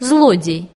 злодей.